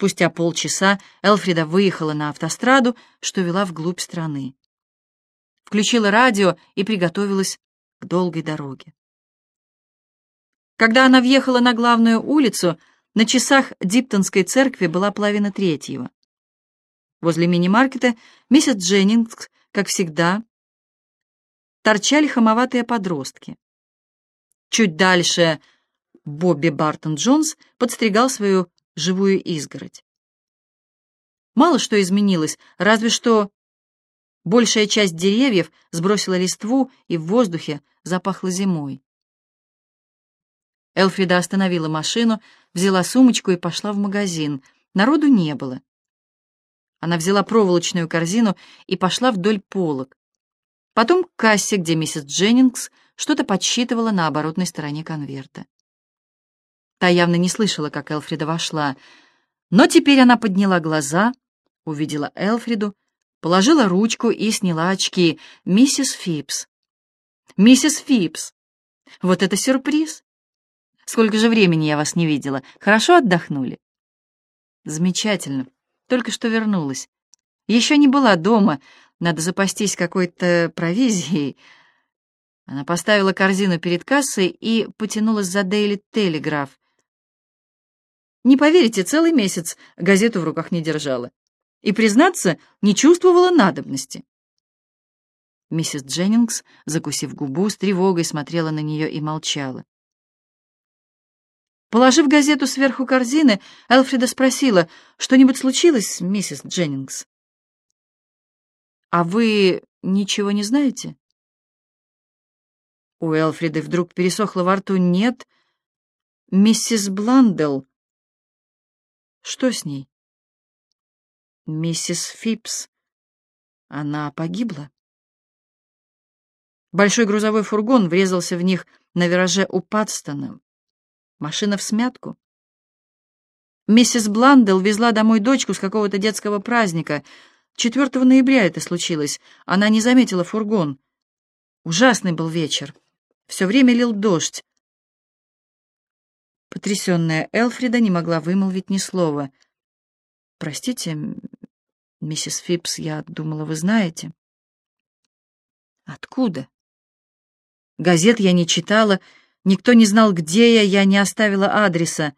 Спустя полчаса Элфрида выехала на автостраду, что вела вглубь страны. Включила радио и приготовилась к долгой дороге. Когда она въехала на главную улицу, на часах Диптонской церкви была половина третьего. Возле мини-маркета миссис Дженнингс, как всегда, торчали хамоватые подростки. Чуть дальше Бобби Бартон Джонс подстригал свою живую изгородь. Мало что изменилось, разве что большая часть деревьев сбросила листву, и в воздухе запахло зимой. Элфрида остановила машину, взяла сумочку и пошла в магазин. Народу не было. Она взяла проволочную корзину и пошла вдоль полок. Потом к кассе, где миссис Дженнингс что-то подсчитывала на оборотной стороне конверта. Та явно не слышала, как Элфрида вошла, но теперь она подняла глаза, увидела Элфриду, положила ручку и сняла очки. «Миссис Фипс!» «Миссис Фипс! Вот это сюрприз! Сколько же времени я вас не видела! Хорошо отдохнули?» «Замечательно. Только что вернулась. Еще не была дома. Надо запастись какой-то провизией». Она поставила корзину перед кассой и потянулась за Дейли Телеграф. Не поверите, целый месяц газету в руках не держала. И, признаться, не чувствовала надобности. Миссис Дженнингс, закусив губу, с тревогой смотрела на нее и молчала. Положив газету сверху корзины, Элфрида спросила, что-нибудь случилось, миссис Дженнингс? «А вы ничего не знаете?» У Элфриды вдруг пересохло во рту. «Нет, миссис Бландел что с ней? Миссис Фипс. Она погибла. Большой грузовой фургон врезался в них на вираже у Падстона. Машина в смятку. Миссис Бландел везла домой дочку с какого-то детского праздника. 4 ноября это случилось. Она не заметила фургон. Ужасный был вечер. Все время лил дождь. Потрясенная Элфрида не могла вымолвить ни слова. «Простите, миссис Фипс, я думала, вы знаете». «Откуда?» «Газет я не читала, никто не знал, где я, я не оставила адреса».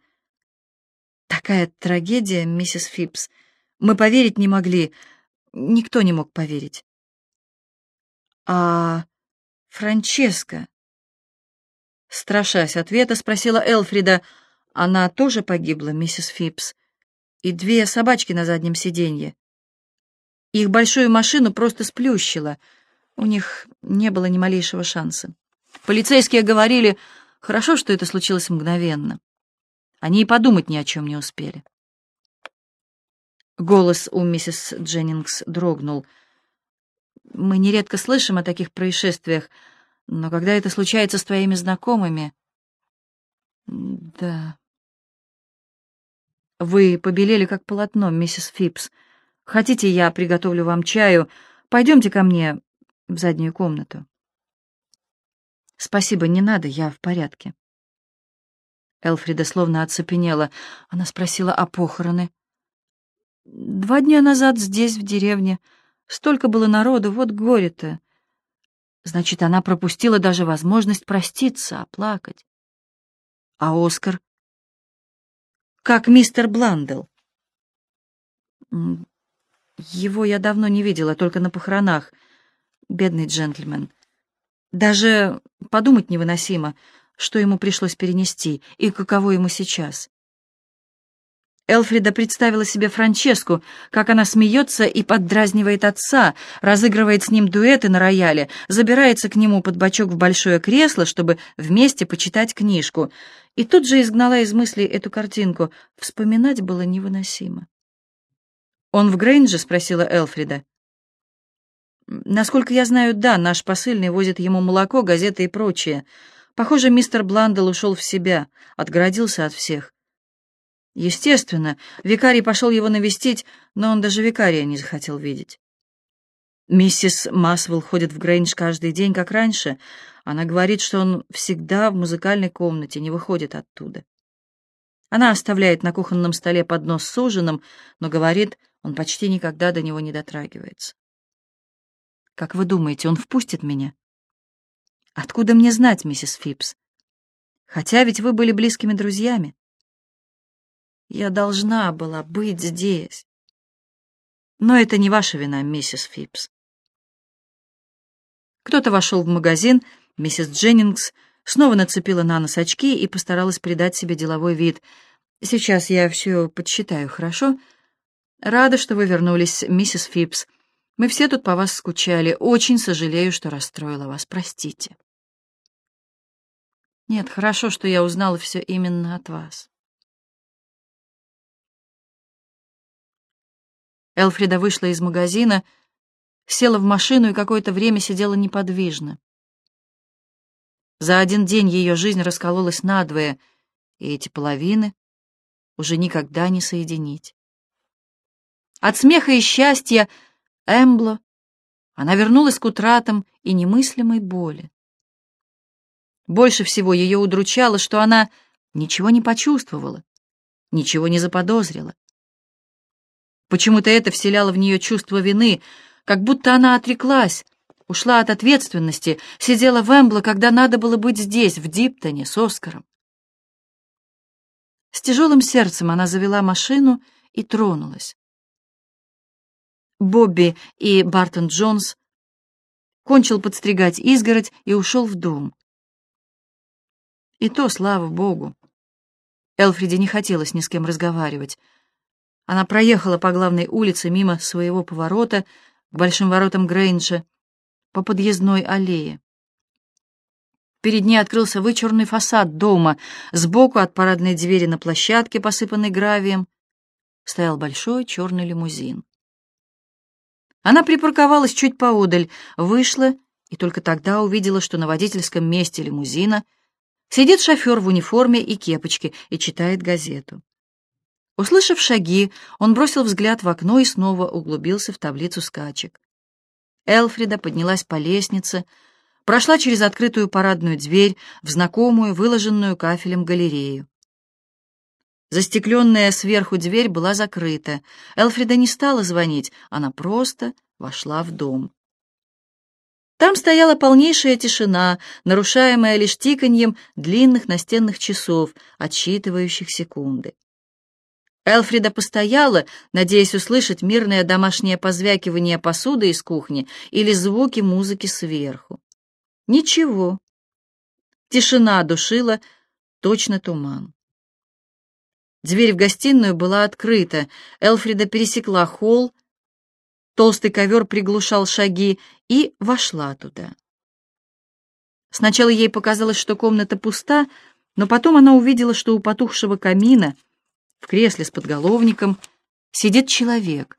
«Такая трагедия, миссис Фипс. Мы поверить не могли, никто не мог поверить». «А Франческа?» Страшась ответа, спросила Элфрида. Она тоже погибла, миссис Фипс. И две собачки на заднем сиденье. Их большую машину просто сплющило. У них не было ни малейшего шанса. Полицейские говорили, хорошо, что это случилось мгновенно. Они и подумать ни о чем не успели. Голос у миссис Дженнингс дрогнул. «Мы нередко слышим о таких происшествиях», но когда это случается с твоими знакомыми... Да. Вы побелели, как полотно, миссис Фипс. Хотите, я приготовлю вам чаю? Пойдемте ко мне в заднюю комнату. Спасибо, не надо, я в порядке. Элфрида словно оцепенела. Она спросила о похороны. Два дня назад здесь, в деревне. Столько было народу, вот горе-то. Значит, она пропустила даже возможность проститься, оплакать. А Оскар? Как мистер Бландел? Его я давно не видела, только на похоронах. Бедный джентльмен. Даже подумать невыносимо, что ему пришлось перенести и каково ему сейчас. Элфрида представила себе Франческу, как она смеется и поддразнивает отца, разыгрывает с ним дуэты на рояле, забирается к нему под бочок в большое кресло, чтобы вместе почитать книжку. И тут же изгнала из мыслей эту картинку. Вспоминать было невыносимо. «Он в Грейнже?» — спросила Элфрида. «Насколько я знаю, да, наш посыльный возит ему молоко, газеты и прочее. Похоже, мистер Бландел ушел в себя, отгородился от всех. Естественно, викарий пошел его навестить, но он даже викария не захотел видеть. Миссис Масвелл ходит в Грейндж каждый день, как раньше. Она говорит, что он всегда в музыкальной комнате, не выходит оттуда. Она оставляет на кухонном столе поднос с ужином, но говорит, он почти никогда до него не дотрагивается. Как вы думаете, он впустит меня? Откуда мне знать, миссис Фипс? Хотя ведь вы были близкими друзьями. Я должна была быть здесь. Но это не ваша вина, миссис Фипс. Кто-то вошел в магазин, миссис Дженнингс снова нацепила на нос очки и постаралась придать себе деловой вид. «Сейчас я все подсчитаю, хорошо? Рада, что вы вернулись, миссис Фипс. Мы все тут по вас скучали. Очень сожалею, что расстроила вас. Простите». «Нет, хорошо, что я узнала все именно от вас». Элфрида вышла из магазина, села в машину и какое-то время сидела неподвижно. За один день ее жизнь раскололась надвое, и эти половины уже никогда не соединить. От смеха и счастья Эмбло она вернулась к утратам и немыслимой боли. Больше всего ее удручало, что она ничего не почувствовала, ничего не заподозрила. Почему-то это вселяло в нее чувство вины, как будто она отреклась, ушла от ответственности, сидела в Эмбло, когда надо было быть здесь, в Диптоне, с Оскаром. С тяжелым сердцем она завела машину и тронулась. Бобби и Бартон Джонс кончил подстригать изгородь и ушел в дом. И то, слава богу. Элфриде не хотелось ни с кем разговаривать. Она проехала по главной улице мимо своего поворота к большим воротам Грейнджа по подъездной аллее. Перед ней открылся вычурный фасад дома. Сбоку от парадной двери на площадке, посыпанной гравием, стоял большой черный лимузин. Она припарковалась чуть поодаль, вышла и только тогда увидела, что на водительском месте лимузина сидит шофер в униформе и кепочке и читает газету. Услышав шаги, он бросил взгляд в окно и снова углубился в таблицу скачек. Элфрида поднялась по лестнице, прошла через открытую парадную дверь в знакомую, выложенную кафелем галерею. Застекленная сверху дверь была закрыта. Элфрида не стала звонить, она просто вошла в дом. Там стояла полнейшая тишина, нарушаемая лишь тиканьем длинных настенных часов, отсчитывающих секунды. Элфрида постояла, надеясь услышать мирное домашнее позвякивание посуды из кухни или звуки музыки сверху. Ничего. Тишина душила, точно туман. Дверь в гостиную была открыта. Элфрида пересекла холл, толстый ковер приглушал шаги и вошла туда. Сначала ей показалось, что комната пуста, но потом она увидела, что у потухшего камина — в кресле с подголовником сидит человек.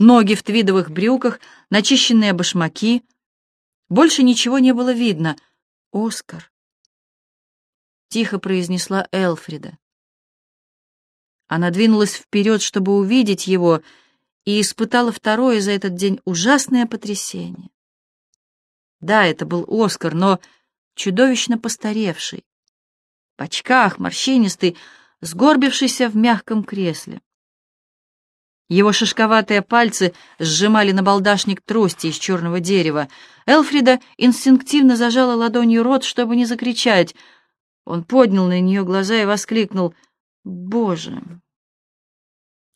Ноги в твидовых брюках, начищенные башмаки. Больше ничего не было видно. «Оскар», — тихо произнесла Элфрида. Она двинулась вперед, чтобы увидеть его, и испытала второе за этот день ужасное потрясение. Да, это был Оскар, но чудовищно постаревший. В очках, морщинистый, сгорбившийся в мягком кресле. Его шишковатые пальцы сжимали на балдашник трости из черного дерева. Элфрида инстинктивно зажала ладонью рот, чтобы не закричать. Он поднял на нее глаза и воскликнул «Боже!».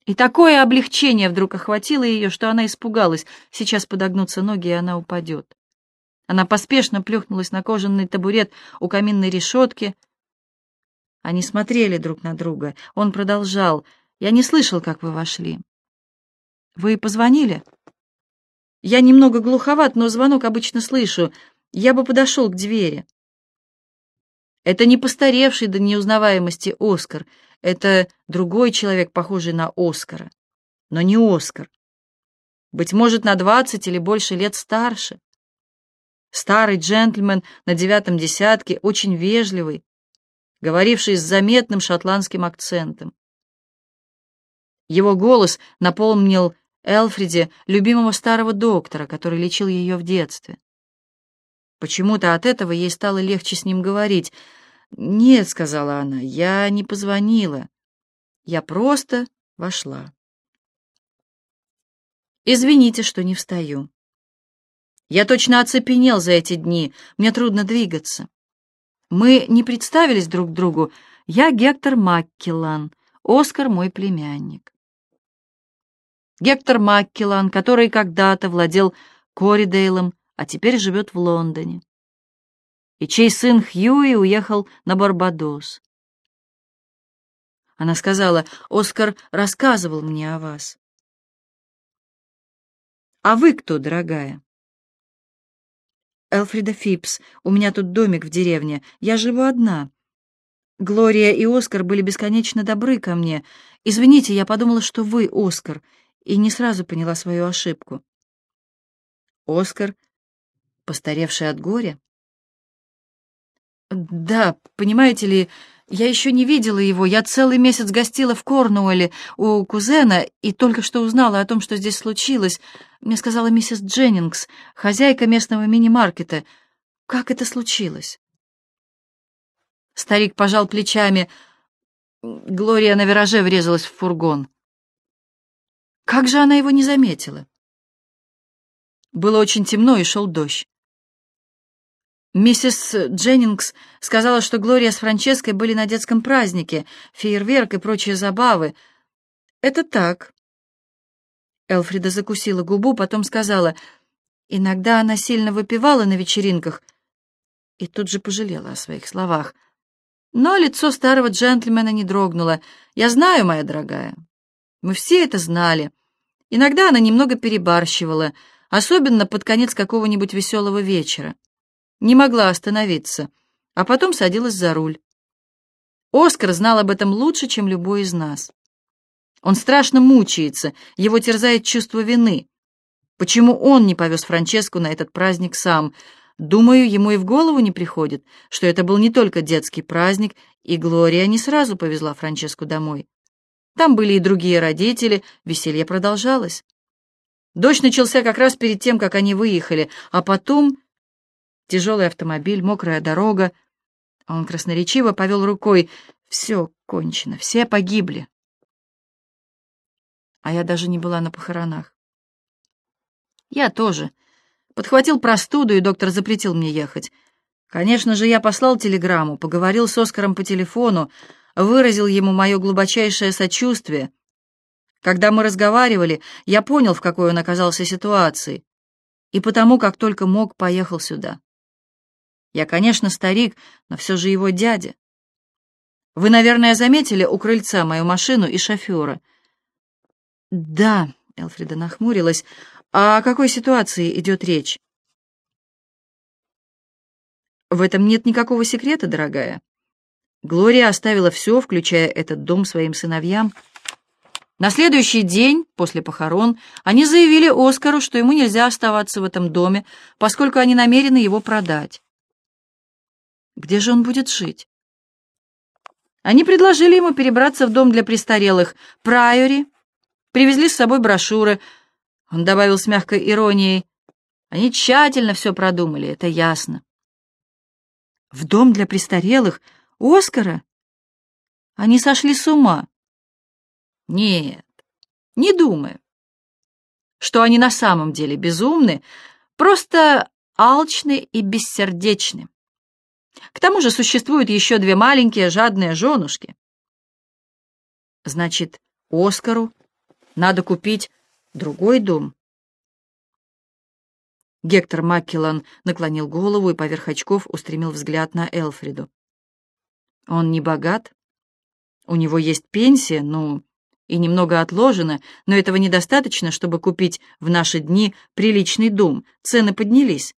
И такое облегчение вдруг охватило ее, что она испугалась. Сейчас подогнутся ноги, и она упадет. Она поспешно плюхнулась на кожаный табурет у каминной решетки, они смотрели друг на друга. Он продолжал. «Я не слышал, как вы вошли». «Вы позвонили?» «Я немного глуховат, но звонок обычно слышу. Я бы подошел к двери». Это не постаревший до неузнаваемости Оскар. Это другой человек, похожий на Оскара. Но не Оскар. Быть может, на двадцать или больше лет старше. Старый джентльмен на девятом десятке, очень вежливый, говоривший с заметным шотландским акцентом. Его голос напомнил Элфриде любимого старого доктора, который лечил ее в детстве. Почему-то от этого ей стало легче с ним говорить. «Нет», — сказала она, — «я не позвонила. Я просто вошла». «Извините, что не встаю. Я точно оцепенел за эти дни, мне трудно двигаться. Мы не представились друг другу. Я Гектор Маккеллан, Оскар мой племянник. Гектор Маккеллан, который когда-то владел Коридейлом, а теперь живет в Лондоне. И чей сын Хьюи уехал на Барбадос. Она сказала, Оскар рассказывал мне о вас. А вы кто, дорогая? Элфрида Фипс, у меня тут домик в деревне, я живу одна. Глория и Оскар были бесконечно добры ко мне. Извините, я подумала, что вы Оскар, и не сразу поняла свою ошибку. Оскар, постаревший от горя? Да, понимаете ли, я еще не видела его. Я целый месяц гостила в Корнуэлле у кузена и только что узнала о том, что здесь случилось. Мне сказала миссис Дженнингс, хозяйка местного мини-маркета. Как это случилось? Старик пожал плечами. Глория на вираже врезалась в фургон. Как же она его не заметила? Было очень темно и шел дождь. Миссис Дженнингс сказала, что Глория с Франческой были на детском празднике, фейерверк и прочие забавы. Это так. Элфрида закусила губу, потом сказала, иногда она сильно выпивала на вечеринках, и тут же пожалела о своих словах. Но лицо старого джентльмена не дрогнуло. «Я знаю, моя дорогая. Мы все это знали. Иногда она немного перебарщивала, особенно под конец какого-нибудь веселого вечера. Не могла остановиться, а потом садилась за руль. Оскар знал об этом лучше, чем любой из нас. Он страшно мучается, его терзает чувство вины. Почему он не повез Франческу на этот праздник сам — Думаю, ему и в голову не приходит, что это был не только детский праздник, и Глория не сразу повезла Франческу домой. Там были и другие родители, веселье продолжалось. Дождь начался как раз перед тем, как они выехали, а потом тяжелый автомобиль, мокрая дорога. Он красноречиво повел рукой. Все кончено, все погибли. А я даже не была на похоронах. Я тоже. Подхватил простуду, и доктор запретил мне ехать. Конечно же, я послал телеграмму, поговорил с Оскаром по телефону, выразил ему мое глубочайшее сочувствие. Когда мы разговаривали, я понял, в какой он оказался ситуации, и потому, как только мог, поехал сюда. Я, конечно, старик, но все же его дядя. Вы, наверное, заметили у крыльца мою машину и шофера. Да, Элфрида нахмурилась, о какой ситуации идет речь? В этом нет никакого секрета, дорогая. Глория оставила все, включая этот дом своим сыновьям. На следующий день, после похорон, они заявили Оскару, что ему нельзя оставаться в этом доме, поскольку они намерены его продать. Где же он будет жить? Они предложили ему перебраться в дом для престарелых Прайори, привезли с собой брошюры, он добавил с мягкой иронией. Они тщательно все продумали, это ясно. В дом для престарелых? Оскара? Они сошли с ума. Нет, не думаю. Что они на самом деле безумны, просто алчны и бессердечны. К тому же существуют еще две маленькие жадные женушки. Значит, Оскару надо купить Другой дом. Гектор Маккеллан наклонил голову и поверх очков устремил взгляд на Элфриду. Он не богат. У него есть пенсия, ну, и немного отложено, но этого недостаточно, чтобы купить в наши дни приличный дом. Цены поднялись.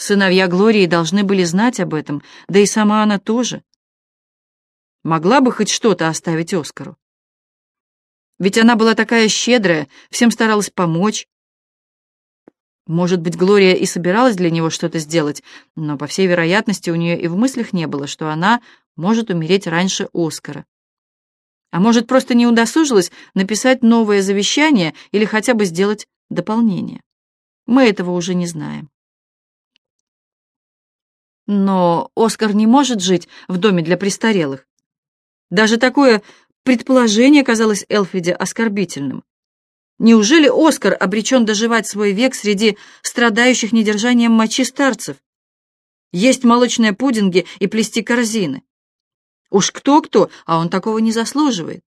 Сыновья Глории должны были знать об этом, да и сама она тоже. Могла бы хоть что-то оставить Оскару. Ведь она была такая щедрая, всем старалась помочь. Может быть, Глория и собиралась для него что-то сделать, но, по всей вероятности, у нее и в мыслях не было, что она может умереть раньше Оскара. А может, просто не удосужилась написать новое завещание или хотя бы сделать дополнение. Мы этого уже не знаем. Но Оскар не может жить в доме для престарелых. Даже такое предположение казалось Элфриде оскорбительным. Неужели Оскар обречен доживать свой век среди страдающих недержанием мочи старцев? Есть молочные пудинги и плести корзины. Уж кто-кто, а он такого не заслуживает.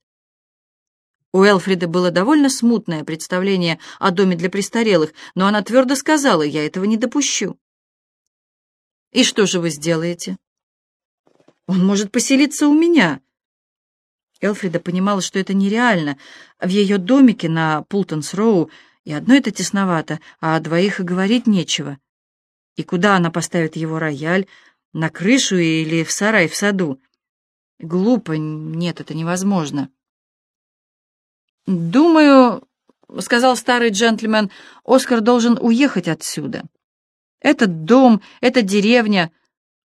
У Элфрида было довольно смутное представление о доме для престарелых, но она твердо сказала, я этого не допущу. «И что же вы сделаете?» «Он может поселиться у меня». Элфрида понимала, что это нереально. В ее домике на Пултонс-Роу и одной-то тесновато, а о двоих и говорить нечего. И куда она поставит его рояль? На крышу или в сарай в саду? Глупо, нет, это невозможно. «Думаю, — сказал старый джентльмен, — Оскар должен уехать отсюда. Этот дом, эта деревня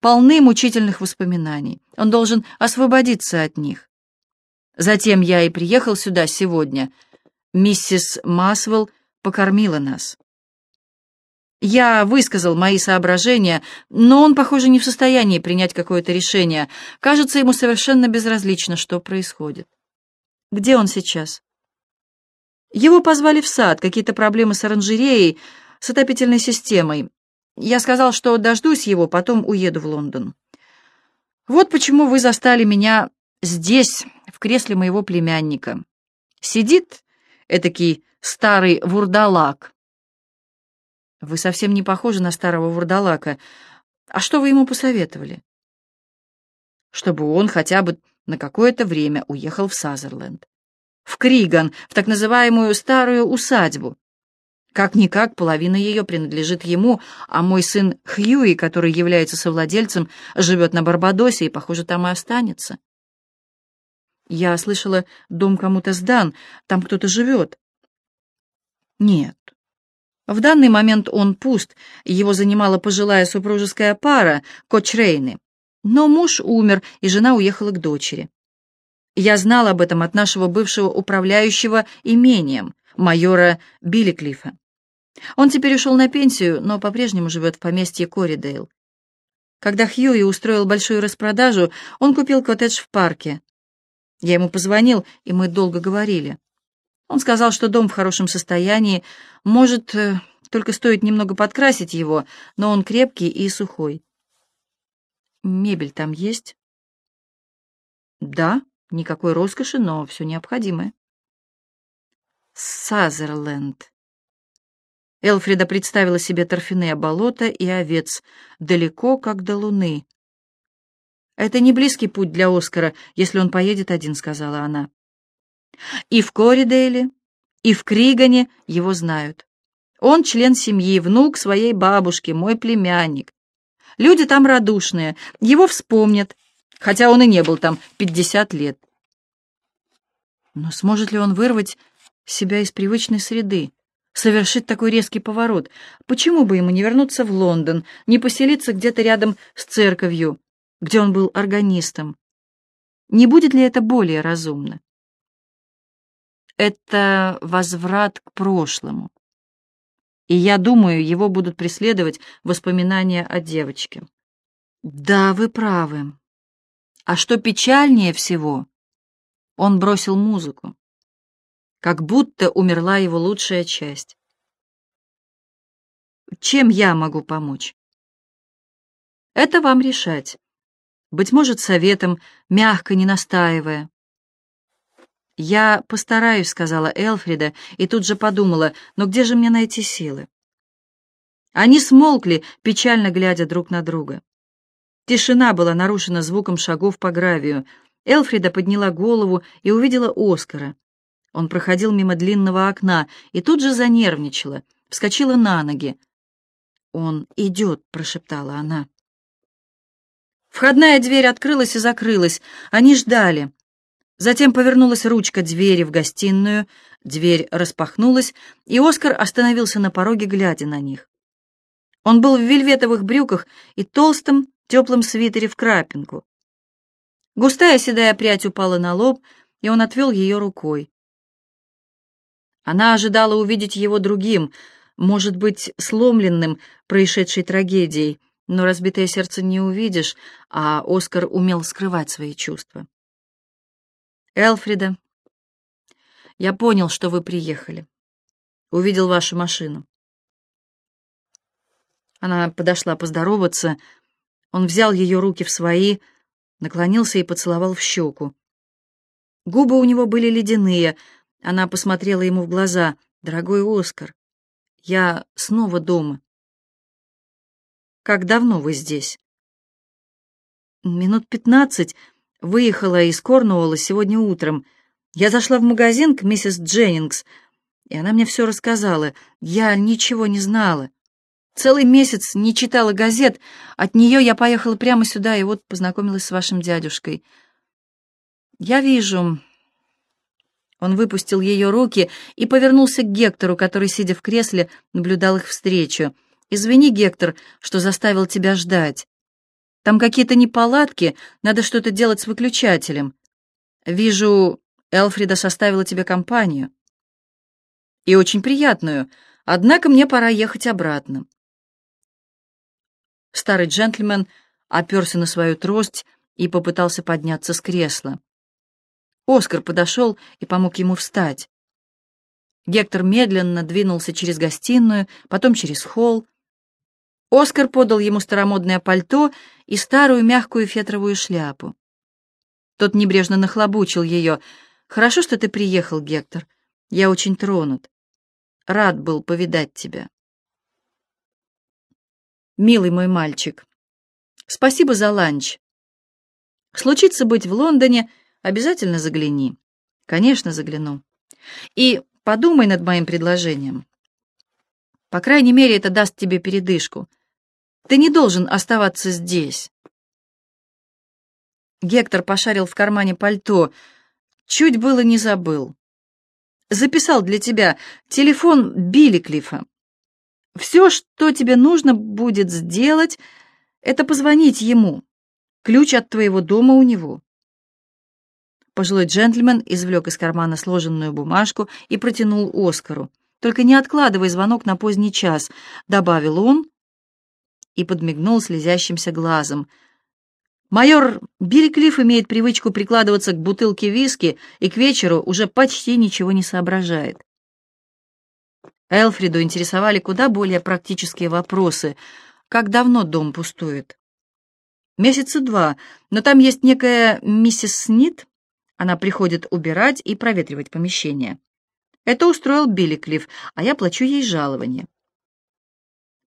полны мучительных воспоминаний. Он должен освободиться от них. Затем я и приехал сюда сегодня. Миссис Масвелл покормила нас. Я высказал мои соображения, но он, похоже, не в состоянии принять какое-то решение. Кажется, ему совершенно безразлично, что происходит. Где он сейчас? Его позвали в сад, какие-то проблемы с оранжереей, с отопительной системой. Я сказал, что дождусь его, потом уеду в Лондон. Вот почему вы застали меня здесь, в кресле моего племянника. Сидит этакий старый вурдалак. Вы совсем не похожи на старого вурдалака. А что вы ему посоветовали? Чтобы он хотя бы на какое-то время уехал в Сазерленд в Криган, в так называемую старую усадьбу. Как-никак половина ее принадлежит ему, а мой сын Хьюи, который является совладельцем, живет на Барбадосе и, похоже, там и останется. Я слышала, дом кому-то сдан, там кто-то живет. Нет. В данный момент он пуст, его занимала пожилая супружеская пара, Кочрейны. Но муж умер, и жена уехала к дочери. Я знал об этом от нашего бывшего управляющего имением, майора Билликлифа. Он теперь ушел на пенсию, но по-прежнему живет в поместье Коридейл. Когда Хьюи устроил большую распродажу, он купил коттедж в парке. Я ему позвонил, и мы долго говорили. Он сказал, что дом в хорошем состоянии, может, э, только стоит немного подкрасить его, но он крепкий и сухой. Мебель там есть? Да, Никакой роскоши, но все необходимое. Сазерленд. Элфрида представила себе торфяные болота и овец, далеко, как до луны. «Это не близкий путь для Оскара, если он поедет один», — сказала она. «И в Коридейле, и в Кригане его знают. Он член семьи, внук своей бабушки, мой племянник. Люди там радушные, его вспомнят, хотя он и не был там пятьдесят лет. Но сможет ли он вырвать себя из привычной среды, совершить такой резкий поворот? Почему бы ему не вернуться в Лондон, не поселиться где-то рядом с церковью, где он был органистом? Не будет ли это более разумно? Это возврат к прошлому. И я думаю, его будут преследовать воспоминания о девочке. Да, вы правы. А что печальнее всего, он бросил музыку. Как будто умерла его лучшая часть. Чем я могу помочь? Это вам решать. Быть может, советом, мягко, не настаивая. «Я постараюсь», — сказала Элфрида, и тут же подумала, «но где же мне найти силы?» Они смолкли, печально глядя друг на друга. Тишина была нарушена звуком шагов по гравию. Элфрида подняла голову и увидела Оскара. Он проходил мимо длинного окна и тут же занервничала, вскочила на ноги. «Он идет», — прошептала она. Входная дверь открылась и закрылась. Они ждали. Затем повернулась ручка двери в гостиную, дверь распахнулась, и Оскар остановился на пороге, глядя на них. Он был в вельветовых брюках и толстом, теплом свитере в крапинку. Густая седая прядь упала на лоб, и он отвел ее рукой. Она ожидала увидеть его другим, может быть, сломленным происшедшей трагедией, но разбитое сердце не увидишь, а Оскар умел скрывать свои чувства. «Элфрида, я понял, что вы приехали. Увидел вашу машину». Она подошла поздороваться. Он взял ее руки в свои, наклонился и поцеловал в щеку. Губы у него были ледяные. Она посмотрела ему в глаза. «Дорогой Оскар, я снова дома». Как давно вы здесь?» «Минут пятнадцать. Выехала из Корнуолла сегодня утром. Я зашла в магазин к миссис Дженнингс, и она мне все рассказала. Я ничего не знала. Целый месяц не читала газет. От нее я поехала прямо сюда и вот познакомилась с вашим дядюшкой. Я вижу...» Он выпустил ее руки и повернулся к Гектору, который, сидя в кресле, наблюдал их встречу. Извини, Гектор, что заставил тебя ждать. Там какие-то неполадки, надо что-то делать с выключателем. Вижу, Элфрида составила тебе компанию. И очень приятную, однако мне пора ехать обратно. Старый джентльмен оперся на свою трость и попытался подняться с кресла. Оскар подошел и помог ему встать. Гектор медленно двинулся через гостиную, потом через холл, Оскар подал ему старомодное пальто и старую мягкую фетровую шляпу. Тот небрежно нахлобучил ее. «Хорошо, что ты приехал, Гектор. Я очень тронут. Рад был повидать тебя». «Милый мой мальчик, спасибо за ланч. Случится быть в Лондоне, обязательно загляни». «Конечно, загляну. И подумай над моим предложением. По крайней мере, это даст тебе передышку. Ты не должен оставаться здесь. Гектор пошарил в кармане пальто. Чуть было не забыл. Записал для тебя телефон Билли Клиффа. Все, что тебе нужно будет сделать, это позвонить ему. Ключ от твоего дома у него. Пожилой джентльмен извлек из кармана сложенную бумажку и протянул Оскару. «Только не откладывай звонок на поздний час», — добавил он, и подмигнул слезящимся глазом. Майор Билликлифф имеет привычку прикладываться к бутылке виски и к вечеру уже почти ничего не соображает. Элфриду интересовали куда более практические вопросы. Как давно дом пустует? Месяца два, но там есть некая миссис Снит. Она приходит убирать и проветривать помещение. Это устроил Билликлифф, а я плачу ей жалование.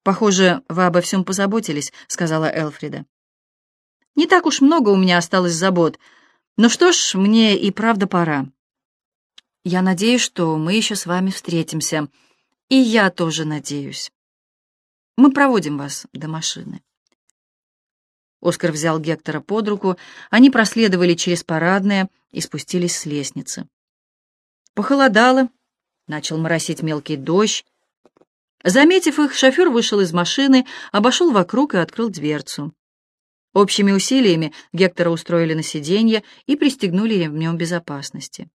«Похоже, вы обо всем позаботились», — сказала Элфрида. «Не так уж много у меня осталось забот. Но что ж, мне и правда пора. Я надеюсь, что мы еще с вами встретимся. И я тоже надеюсь. Мы проводим вас до машины». Оскар взял Гектора под руку, они проследовали через парадное и спустились с лестницы. Похолодало, начал моросить мелкий дождь, Заметив их, шофер вышел из машины, обошел вокруг и открыл дверцу. Общими усилиями Гектора устроили на сиденье и пристегнули ремнем безопасности.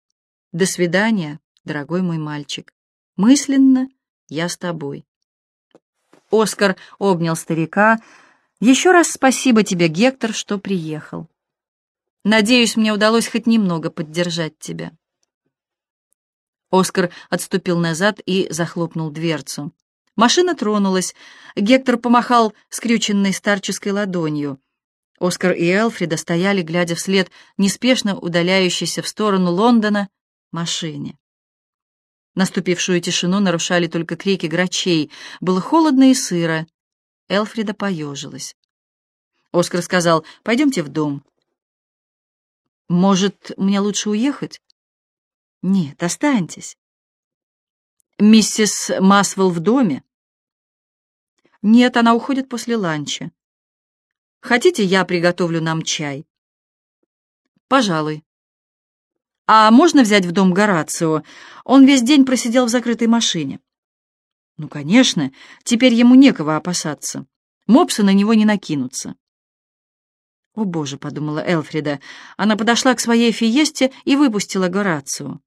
«До свидания, дорогой мой мальчик. Мысленно я с тобой». Оскар обнял старика. «Еще раз спасибо тебе, Гектор, что приехал. Надеюсь, мне удалось хоть немного поддержать тебя». Оскар отступил назад и захлопнул дверцу. Машина тронулась. Гектор помахал скрюченной старческой ладонью. Оскар и Элфрида стояли, глядя вслед неспешно удаляющейся в сторону Лондона машине. Наступившую тишину нарушали только крики грачей. Было холодно и сыро. Элфрида поежилась. Оскар сказал, «Пойдемте в дом». «Может, мне лучше уехать?» «Нет, останьтесь». «Миссис Масвелл в доме?» «Нет, она уходит после ланча. Хотите, я приготовлю нам чай?» «Пожалуй». «А можно взять в дом Горацио? Он весь день просидел в закрытой машине». «Ну, конечно, теперь ему некого опасаться. Мопсы на него не накинутся». «О, Боже!» — подумала Элфрида. Она подошла к своей фиесте и выпустила Горацио.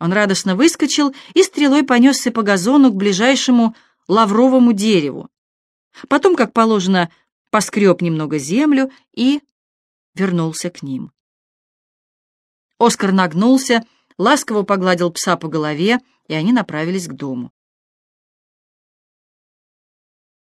Он радостно выскочил и стрелой понесся по газону к ближайшему лавровому дереву. Потом, как положено, поскреб немного землю и вернулся к ним. Оскар нагнулся, ласково погладил пса по голове, и они направились к дому.